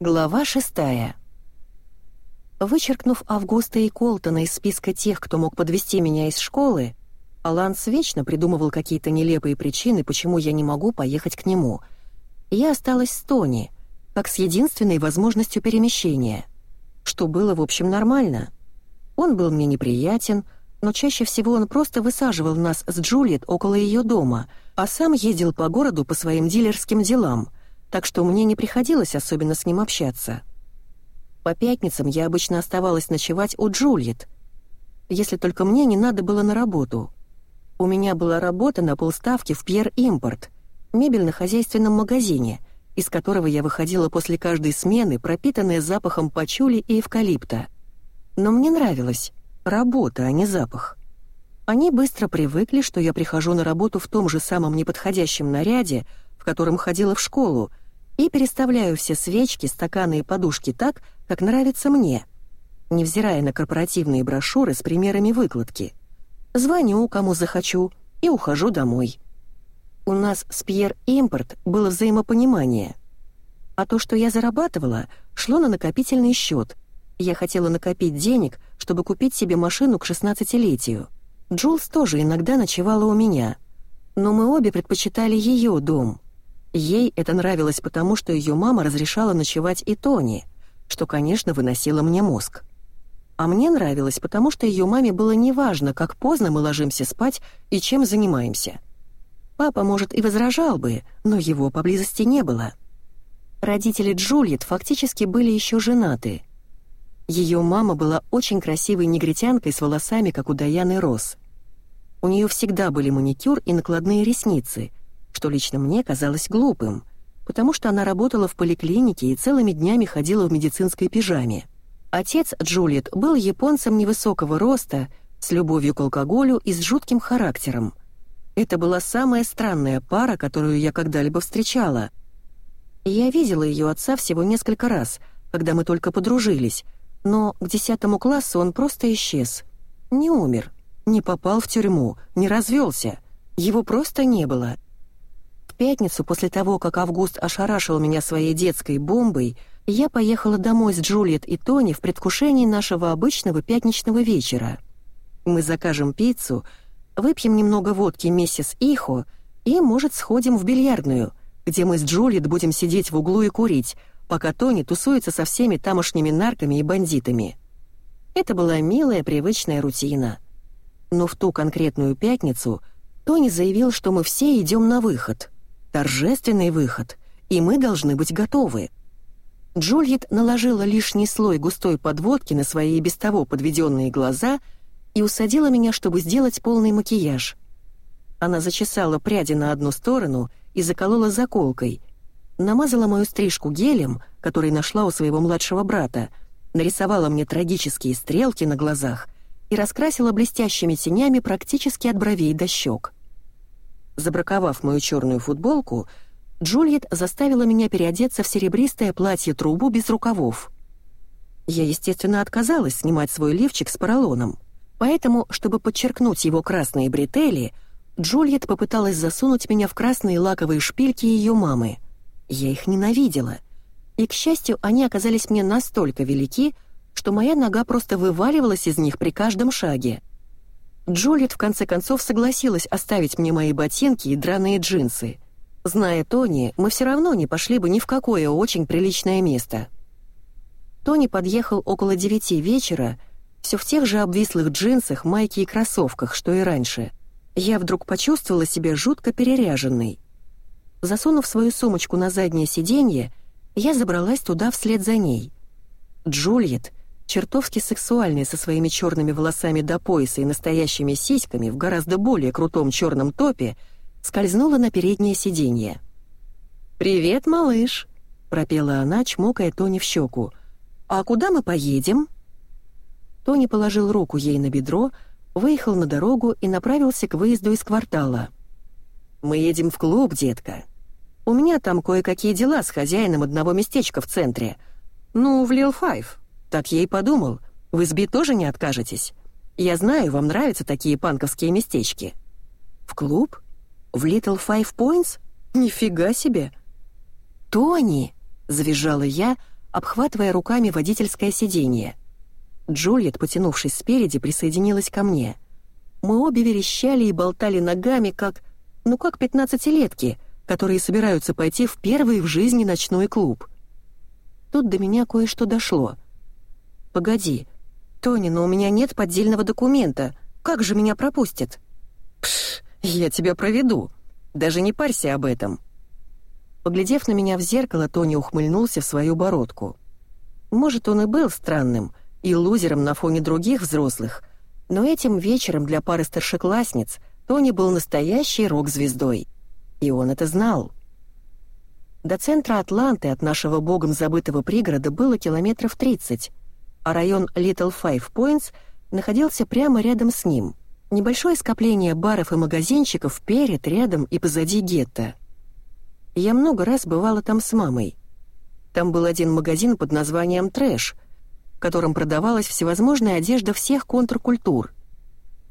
Глава шестая. Вычеркнув Августа и Колтона из списка тех, кто мог подвести меня из школы, Аланс вечно придумывал какие-то нелепые причины, почему я не могу поехать к нему. Я осталась с Тони, как с единственной возможностью перемещения, что было, в общем, нормально. Он был мне неприятен, но чаще всего он просто высаживал нас с Джульет около ее дома, а сам ездил по городу по своим дилерским делам — так что мне не приходилось особенно с ним общаться. По пятницам я обычно оставалась ночевать у Джульет, если только мне не надо было на работу. У меня была работа на полставки в Пьер Импорт, мебельно-хозяйственном магазине, из которого я выходила после каждой смены, пропитанная запахом пачули и эвкалипта. Но мне нравилась работа, а не запах. Они быстро привыкли, что я прихожу на работу в том же самом неподходящем наряде, в котором ходила в школу, и переставляю все свечки, стаканы и подушки так, как нравится мне, невзирая на корпоративные брошюры с примерами выкладки. Звоню, кому захочу, и ухожу домой. У нас с Пьер Импорт было взаимопонимание. А то, что я зарабатывала, шло на накопительный счет. Я хотела накопить денег, чтобы купить себе машину к 16-летию. Джулс тоже иногда ночевала у меня. Но мы обе предпочитали ее дом — Ей это нравилось потому, что ее мама разрешала ночевать и Тони, что, конечно, выносило мне мозг. А мне нравилось, потому что ее маме было неважно, как поздно мы ложимся спать и чем занимаемся. Папа, может, и возражал бы, но его поблизости не было. Родители Джульет фактически были еще женаты. Ее мама была очень красивой негритянкой с волосами, как у Даяны Росс. У нее всегда были маникюр и накладные ресницы — что лично мне казалось глупым, потому что она работала в поликлинике и целыми днями ходила в медицинской пижаме. Отец Джульет был японцем невысокого роста, с любовью к алкоголю и с жутким характером. Это была самая странная пара, которую я когда-либо встречала. Я видела ее отца всего несколько раз, когда мы только подружились, но к десятому классу он просто исчез. Не умер, не попал в тюрьму, не развелся. Его просто не было пятницу, после того, как Август ошарашил меня своей детской бомбой, я поехала домой с Джульет и Тони в предвкушении нашего обычного пятничного вечера. Мы закажем пиццу, выпьем немного водки миссис Ихо и, может, сходим в бильярдную, где мы с Джульет будем сидеть в углу и курить, пока Тони тусуется со всеми тамошними нарками и бандитами. Это была милая, привычная рутина. Но в ту конкретную пятницу Тони заявил, что мы все идем на выход — торжественный выход, и мы должны быть готовы. Джульет наложила лишний слой густой подводки на свои и без того подведенные глаза и усадила меня, чтобы сделать полный макияж. Она зачесала пряди на одну сторону и заколола заколкой, намазала мою стрижку гелем, который нашла у своего младшего брата, нарисовала мне трагические стрелки на глазах и раскрасила блестящими тенями практически от бровей до щек. Забраковав мою черную футболку, Джульет заставила меня переодеться в серебристое платье-трубу без рукавов. Я, естественно, отказалась снимать свой лифчик с поролоном, поэтому, чтобы подчеркнуть его красные бретели, Джульет попыталась засунуть меня в красные лаковые шпильки ее мамы. Я их ненавидела. И, к счастью, они оказались мне настолько велики, что моя нога просто вываливалась из них при каждом шаге — Джулиет в конце концов согласилась оставить мне мои ботинки и драные джинсы. Зная Тони, мы все равно не пошли бы ни в какое очень приличное место. Тони подъехал около девяти вечера, все в тех же обвислых джинсах, майке и кроссовках, что и раньше. Я вдруг почувствовала себя жутко переряженной. Засунув свою сумочку на заднее сиденье, я забралась туда вслед за ней. Джульет — чертовски сексуальный со своими черными волосами до пояса и настоящими сиськами в гораздо более крутом черном топе, скользнула на переднее сиденье. «Привет, малыш!» — пропела она, чмокая Тони в щеку. «А куда мы поедем?» Тони положил руку ей на бедро, выехал на дорогу и направился к выезду из квартала. «Мы едем в клуб, детка. У меня там кое-какие дела с хозяином одного местечка в центре. Ну, в Лил Файв». Так я и подумал. С Би тоже не откажетесь. Я знаю, вам нравятся такие панковские местечки. В клуб? В Little Five Points? Нифига себе. Тони, завизжала я, обхватывая руками водительское сиденье. Джульет, потянувшись спереди, присоединилась ко мне. Мы обе верещали и болтали ногами, как... ну как пятнадцатилетки, которые собираются пойти в первый в жизни ночной клуб. Тут до меня кое-что дошло. «Погоди, Тони, но у меня нет поддельного документа. Как же меня пропустят?» «Пш, я тебя проведу. Даже не парься об этом». Поглядев на меня в зеркало, Тони ухмыльнулся в свою бородку. Может, он и был странным и лузером на фоне других взрослых, но этим вечером для пары старшеклассниц Тони был настоящей рок-звездой. И он это знал. До центра Атланты от нашего богом забытого пригорода было километров 30, а район Little Five Points находился прямо рядом с ним. Небольшое скопление баров и магазинчиков перед, рядом и позади гетто. Я много раз бывала там с мамой. Там был один магазин под названием «Трэш», в котором продавалась всевозможная одежда всех контркультур.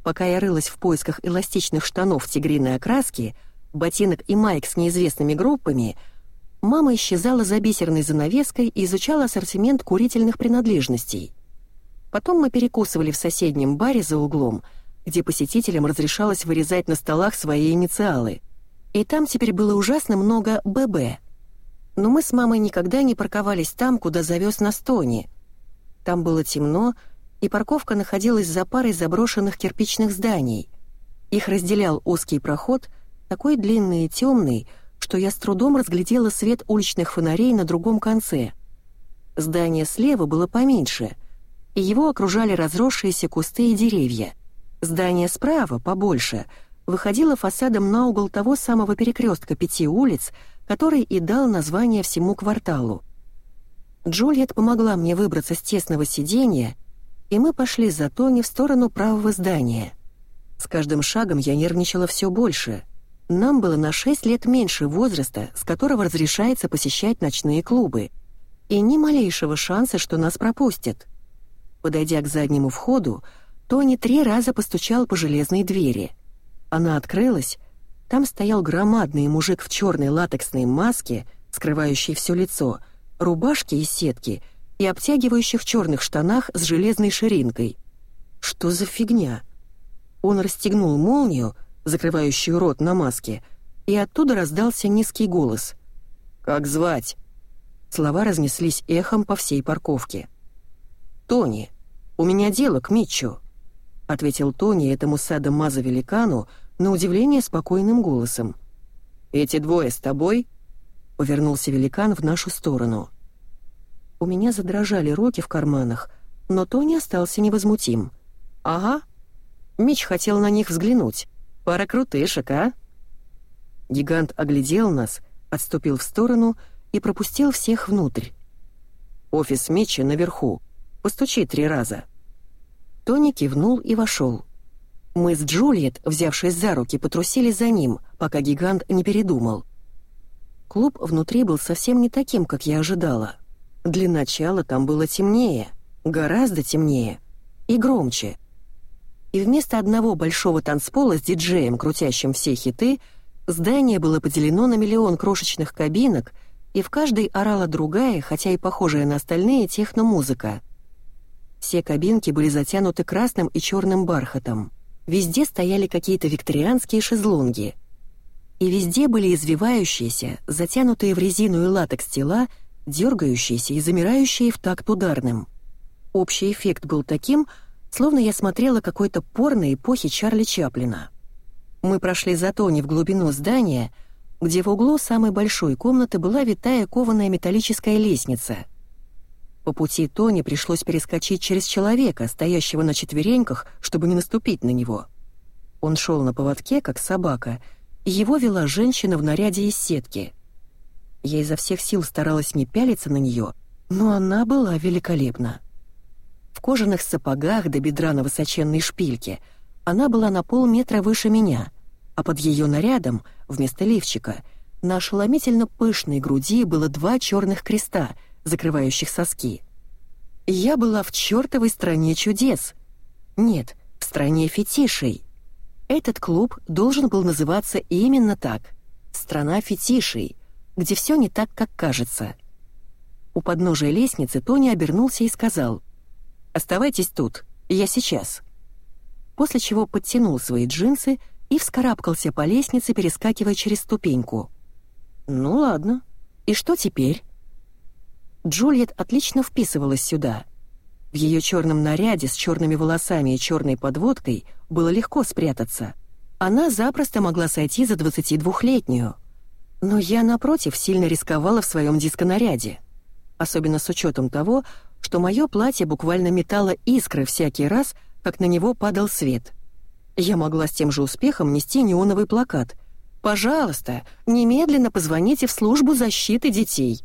Пока я рылась в поисках эластичных штанов тигриной окраски, ботинок и майк с неизвестными группами, мама исчезала за бисерной занавеской и изучала ассортимент курительных принадлежностей. Потом мы перекусывали в соседнем баре за углом, где посетителям разрешалось вырезать на столах свои инициалы — и там теперь было ужасно много ББ. Но мы с мамой никогда не парковались там, куда завез нас Тони. Там было темно, и парковка находилась за парой заброшенных кирпичных зданий. Их разделял узкий проход, такой длинный и темный, что я с трудом разглядела свет уличных фонарей на другом конце. Здание слева было поменьше, и его окружали разросшиеся кусты и деревья. Здание справа, побольше — выходила фасадом на угол того самого перекрестка пяти улиц, который и дал название всему кварталу. Джульет помогла мне выбраться с тесного сиденья, и мы пошли за Тони в сторону правого здания. С каждым шагом я нервничала все больше. Нам было на 6 лет меньше возраста, с которого разрешается посещать ночные клубы, и ни малейшего шанса, что нас пропустят. Подойдя к заднему входу, Тони три раза постучал по железной двери — она открылась, там стоял громадный мужик в черной латексной маске, скрывающей все лицо, рубашке из сетки и обтягивающих черных штанах с железной ширинкой. Что за фигня? Он расстегнул молнию, закрывающую рот на маске, и оттуда раздался низкий голос. «Как звать?» Слова разнеслись эхом по всей парковке. «Тони, у меня дело к Митчу», — ответил Тони этому садомазо-великану, на удивление спокойным голосом. «Эти двое с тобой?» — повернулся великан в нашу сторону. У меня задрожали руки в карманах, но Тони остался невозмутим. «Ага». Мич хотел на них взглянуть. «Пара крутышек, а?» Гигант оглядел нас, отступил в сторону и пропустил всех внутрь. «Офис Митча наверху. Постучи три раза». Тони кивнул и вошел. Мы с Джульет, взявшись за руки, потрусили за ним, пока гигант не передумал. Клуб внутри был совсем не таким, как я ожидала. Для начала там было темнее, гораздо темнее и громче. И вместо одного большого танцпола с диджеем, крутящим все хиты, здание было поделено на миллион крошечных кабинок, и в каждой орала другая, хотя и похожая на остальные, техномузыка. Все кабинки были затянуты красным и черным бархатом. Везде стояли какие-то викторианские шезлонги. И везде были извивающиеся, затянутые в резину и латекс тела, дергающиеся и замирающие в такт ударным. Общий эффект был таким, словно я смотрела какой-то порно эпохи Чарли Чаплина. Мы прошли за Тони в глубину здания, где в углу самой большой комнаты была витая кованая металлическая лестница — по пути Тони пришлось перескочить через человека, стоящего на четвереньках, чтобы не наступить на него. Он шел на поводке, как собака, и его вела женщина в наряде из сетки. Я изо всех сил старалась не пялиться на нее, но она была великолепна. В кожаных сапогах до бедра на высоченной шпильке она была на полметра выше меня, а под ее нарядом, вместо лифчика, на ошеломительно пышной груди было два черных креста — закрывающих соски. Я была в чертовой стране чудес. Нет, в стране фетишей. Этот клуб должен был называться именно так. «Страна фетишей», где все не так, как кажется. У подножия лестницы Тони обернулся и сказал «Оставайтесь тут, я сейчас». После чего подтянул свои джинсы и вскарабкался по лестнице, перескакивая через ступеньку. «Ну ладно. И что теперь?» Джульет отлично вписывалась сюда. В ее черном наряде с черными волосами и черной подводкой было легко спрятаться. Она запросто могла сойти за 22-летнюю. Но я, напротив, сильно рисковала в своем дисконаряде. Особенно с учетом того, что мое платье буквально метало искры всякий раз, как на него падал свет. Я могла с тем же успехом нести неоновый плакат. «Пожалуйста, немедленно позвоните в службу защиты детей».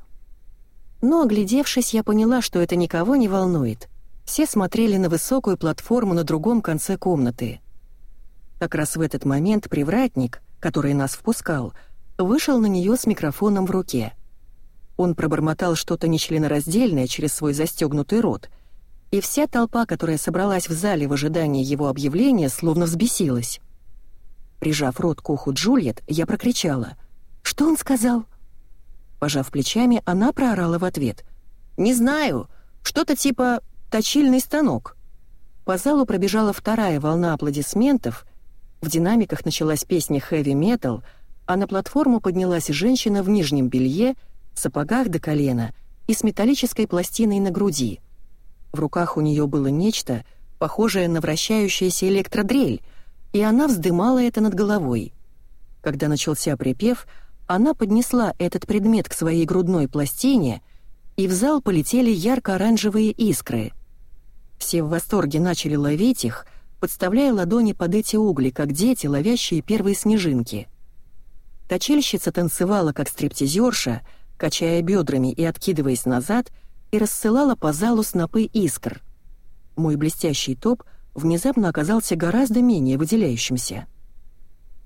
Но, оглядевшись, я поняла, что это никого не волнует. Все смотрели на высокую платформу на другом конце комнаты. Как раз в этот момент привратник, который нас впускал, вышел на нее с микрофоном в руке. Он пробормотал что-то нечленораздельное через свой застегнутый рот, и вся толпа, которая собралась в зале в ожидании его объявления, словно взбесилась. Прижав рот к уху Джульет, я прокричала. «Что он сказал?» Пожав плечами, она проорала в ответ. «Не знаю. Что-то типа «точильный станок». По залу пробежала вторая волна аплодисментов, в динамиках началась песня «Хэви-метал», а на платформу поднялась женщина в нижнем белье, сапогах до колена и с металлической пластиной на груди. В руках у нее было нечто, похожее на вращающаяся электродрель, и она вздымала это над головой. Когда начался припев — она поднесла этот предмет к своей грудной пластине, и в зал полетели ярко-оранжевые искры. Все в восторге начали ловить их, подставляя ладони под эти угли, как дети, ловящие первые снежинки. Точильщица танцевала, как стриптизерша, качая бедрами и откидываясь назад, и рассылала по залу снопы искр. Мой блестящий топ внезапно оказался гораздо менее выделяющимся.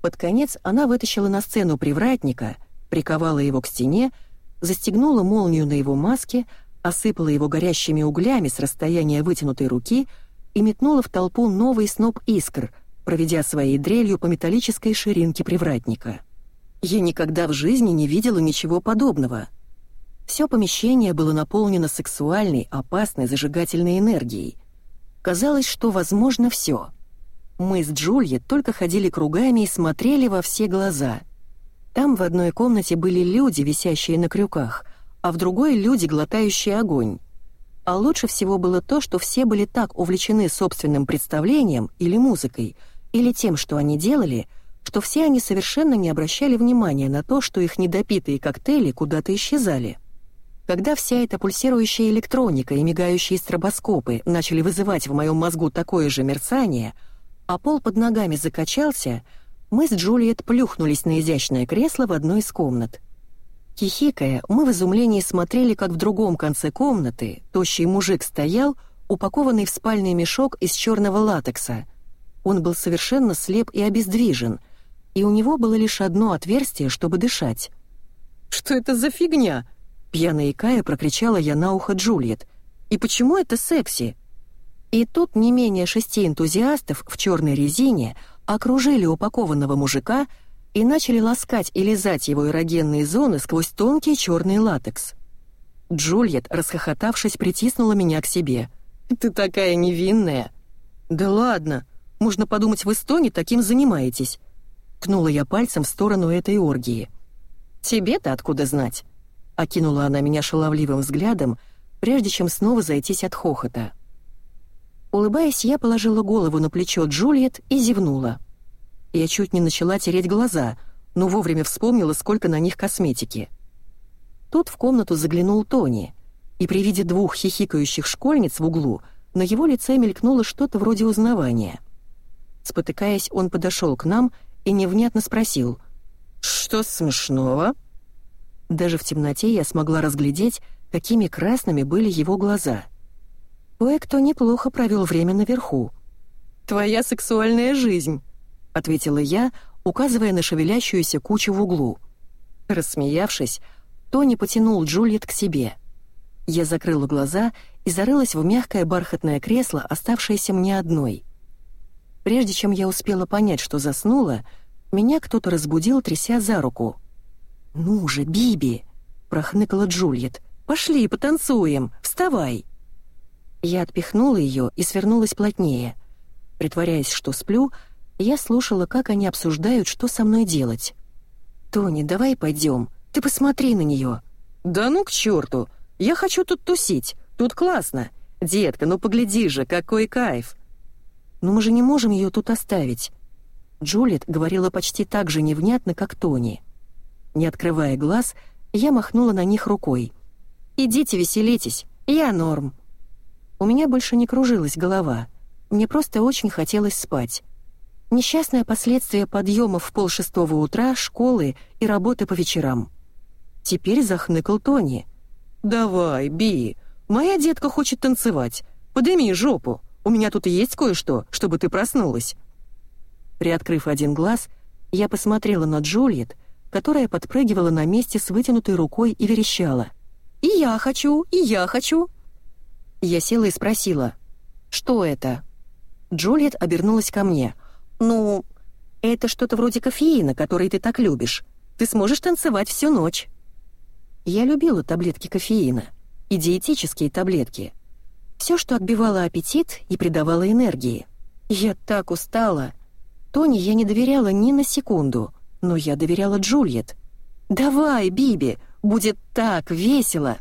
Под конец она вытащила на сцену привратника, приковала его к стене, застегнула молнию на его маске, осыпала его горящими углями с расстояния вытянутой руки и метнула в толпу новый сноп искр, проведя своей дрелью по металлической ширинке привратника. Я никогда в жизни не видела ничего подобного. Все помещение было наполнено сексуальной, опасной, зажигательной энергией. Казалось, что возможно все — мы с Джульет только ходили кругами и смотрели во все глаза. Там в одной комнате были люди, висящие на крюках, а в другой — люди, глотающие огонь. А лучше всего было то, что все были так увлечены собственным представлением или музыкой, или тем, что они делали, что все они совершенно не обращали внимания на то, что их недопитые коктейли куда-то исчезали. Когда вся эта пульсирующая электроника и мигающие стробоскопы начали вызывать в моем мозгу такое же мерцание — а пол под ногами закачался, мы с Джульет плюхнулись на изящное кресло в одной из комнат. Хихикая, мы в изумлении смотрели, как в другом конце комнаты тощий мужик стоял, упакованный в спальный мешок из черного латекса. Он был совершенно слеп и обездвижен, и у него было лишь одно отверстие, чтобы дышать. «Что это за фигня?» — пьяно икая прокричала я на ухо Джульет. «И почему это секси?» И тут не менее шести энтузиастов в черной резине окружили упакованного мужика и начали ласкать и лизать его эрогенные зоны сквозь тонкий черный латекс. Джульет, расхохотавшись, притиснула меня к себе. «Ты такая невинная!» «Да ладно, можно подумать, вы с Тони таким занимаетесь!» Ткнула я пальцем в сторону этой оргии. «Тебе-то откуда знать?» Окинула она меня шаловливым взглядом, прежде чем снова зайтись от хохота. Улыбаясь, я положила голову на плечо Джульет и зевнула. Я чуть не начала тереть глаза, но вовремя вспомнила, сколько на них косметики. Тут в комнату заглянул Тони, и при виде двух хихикающих школьниц в углу на его лице мелькнуло что-то вроде узнавания. Спотыкаясь, он подошел к нам и невнятно спросил «Что смешного?» Даже в темноте я смогла разглядеть, какими красными были его глаза — Кое-кто неплохо провел время наверху. «Твоя сексуальная жизнь», — ответила я, указывая на шевелящуюся кучу в углу. Рассмеявшись, Тони потянул Джульет к себе. Я закрыла глаза и зарылась в мягкое бархатное кресло, оставшееся мне одной. Прежде чем я успела понять, что заснула, меня кто-то разбудил, тряся за руку. «Ну же, Биби!» — прохныкала Джульет. Пошли, потанцуем, вставай!» Я отпихнула ее и свернулась плотнее. Притворяясь, что сплю, я слушала, как они обсуждают, что со мной делать. «Тони, давай пойдем, ты посмотри на нее». «Да ну к черту! Я хочу тут тусить, тут классно. Детка, ну погляди же, какой кайф!» «Но мы же не можем ее тут оставить». Джулиет говорила почти так же невнятно, как Тони. Не открывая глаз, я махнула на них рукой. «Идите веселитесь, я норм». У меня больше не кружилась голова, мне просто очень хотелось спать. Несчастное последствие подъемов в полшестого утра, школы и работы по вечерам. Теперь захныкал Тони. «Давай, Би, моя детка хочет танцевать. Подыми жопу, у меня тут есть кое-что, чтобы ты проснулась». Приоткрыв один глаз, я посмотрела на Джульет, которая подпрыгивала на месте с вытянутой рукой и верещала. «И я хочу, и я хочу!» Я села и спросила, «Что это?» Джульет обернулась ко мне. «Ну, это что-то вроде кофеина, который ты так любишь. Ты сможешь танцевать всю ночь». Я любила таблетки кофеина и диетические таблетки. Все, что отбивало аппетит и придавало энергии. Я так устала. Тони я не доверяла ни на секунду, но я доверяла Джульет. «Давай, Биби, будет так весело!»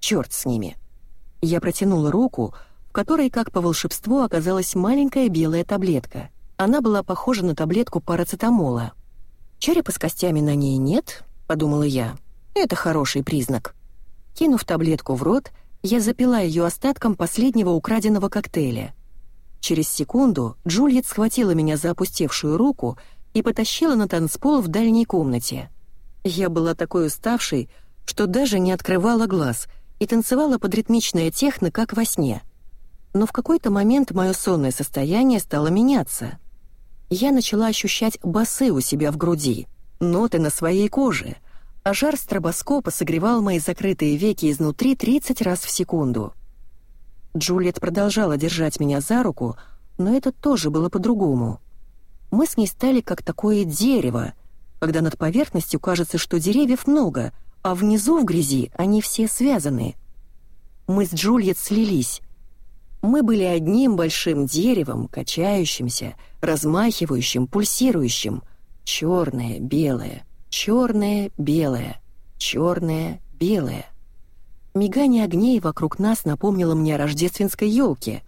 Черт с ними. Я протянула руку, в которой, как по волшебству, оказалась маленькая белая таблетка. Она была похожа на таблетку парацетамола. «Черепа с костями на ней нет», — подумала я. «Это хороший признак». Кинув таблетку в рот, я запила ее остатком последнего украденного коктейля. Через секунду Джульет схватила меня за опустевшую руку и потащила на танцпол в дальней комнате. Я была такой уставшей, что даже не открывала глаз и танцевала под ритмичное техно, как во сне. Но в какой-то момент мое сонное состояние стало меняться. Я начала ощущать басы у себя в груди, ноты на своей коже, а жар стробоскопа согревал мои закрытые веки изнутри 30 раз в секунду. Джульет продолжала держать меня за руку, но это тоже было по-другому. Мы с ней стали как такое дерево, когда над поверхностью кажется, что деревьев много, а внизу в грязи они все связаны. Мы с Джульет слились. Мы были одним большим деревом, качающимся, размахивающим, пульсирующим. Черное, белое, черное, белое, черное, белое. Мигание огней вокруг нас напомнило мне о рождественской елке.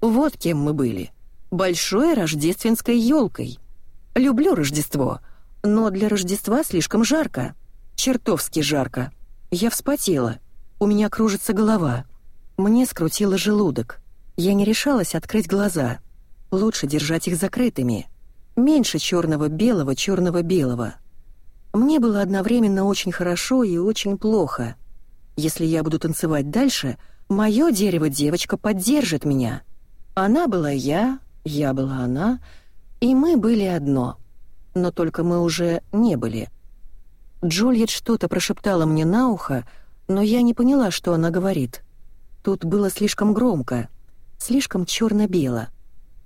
Вот кем мы были. Большой рождественской елкой. Люблю Рождество, но для Рождества слишком жарко. Чертовски жарко. Я вспотела. У меня кружится голова. Мне скрутило желудок. Я не решалась открыть глаза. Лучше держать их закрытыми. Меньше черного-белого, черного-белого. Мне было одновременно очень хорошо и очень плохо. Если я буду танцевать дальше, мое дерево-девочка поддержит меня. Она была я, я была она, и мы были одно. Но только мы уже не были. Джульет что-то прошептала мне на ухо, но я не поняла, что она говорит. Тут было слишком громко, слишком черно-бело.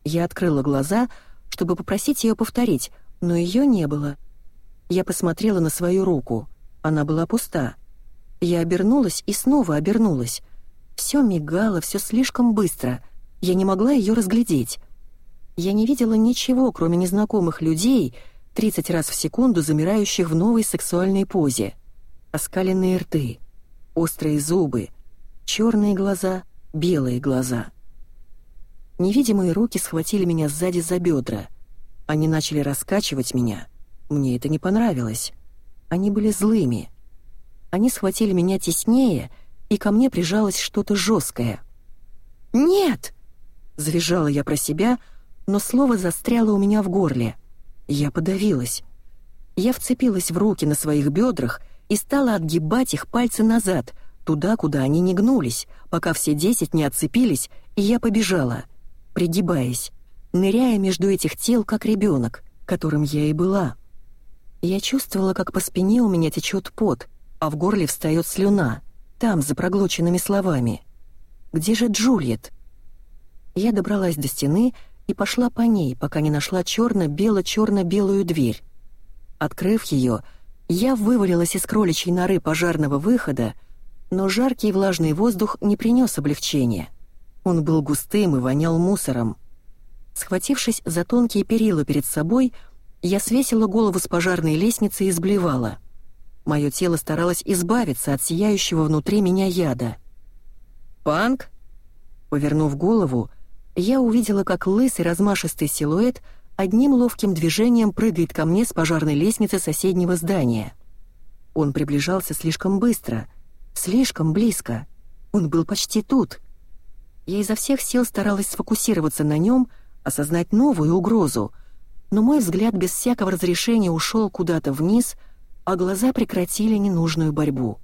Я открыла глаза, чтобы попросить ее повторить, но ее не было. Я посмотрела на свою руку. Она была пуста. Я обернулась и снова обернулась. Все мигало, все слишком быстро. Я не могла ее разглядеть. Я не видела ничего, кроме незнакомых людей, 30 раз в секунду замирающих в новой сексуальной позе. Оскаленные рты, острые зубы, черные глаза, белые глаза. Невидимые руки схватили меня сзади за бедра. Они начали раскачивать меня. Мне это не понравилось. Они были злыми. Они схватили меня теснее, и ко мне прижалось что-то жесткое. «Нет!» — завизжала я про себя — но слово застряло у меня в горле. Я подавилась. Я вцепилась в руки на своих бедрах и стала отгибать их пальцы назад, туда, куда они не гнулись, пока все десять не отцепились, и я побежала, пригибаясь, ныряя между этих тел, как ребенок, которым я и была. Я чувствовала, как по спине у меня течет пот, а в горле встает слюна, там, за проглоченными словами. «Где же Джульет?» Я добралась до стены и пошла по ней, пока не нашла черно-бело-черно-белую дверь. Открыв ее, я вывалилась из кроличьей норы пожарного выхода, Но жаркий влажный воздух не принес облегчения. Он был густым и вонял мусором. Схватившись за тонкие перила перед собой, я свесила голову с пожарной лестницы и сблевала. Мое тело старалось избавиться от сияющего внутри меня яда. «Панк?» Повернув голову, я увидела, как лысый размашистый силуэт одним ловким движением прыгает ко мне с пожарной лестницы соседнего здания. Он приближался слишком быстро, слишком близко. Он был почти тут. Я изо всех сил старалась сфокусироваться на нем, осознать новую угрозу, но мой взгляд без всякого разрешения ушел куда-то вниз, а глаза прекратили ненужную борьбу.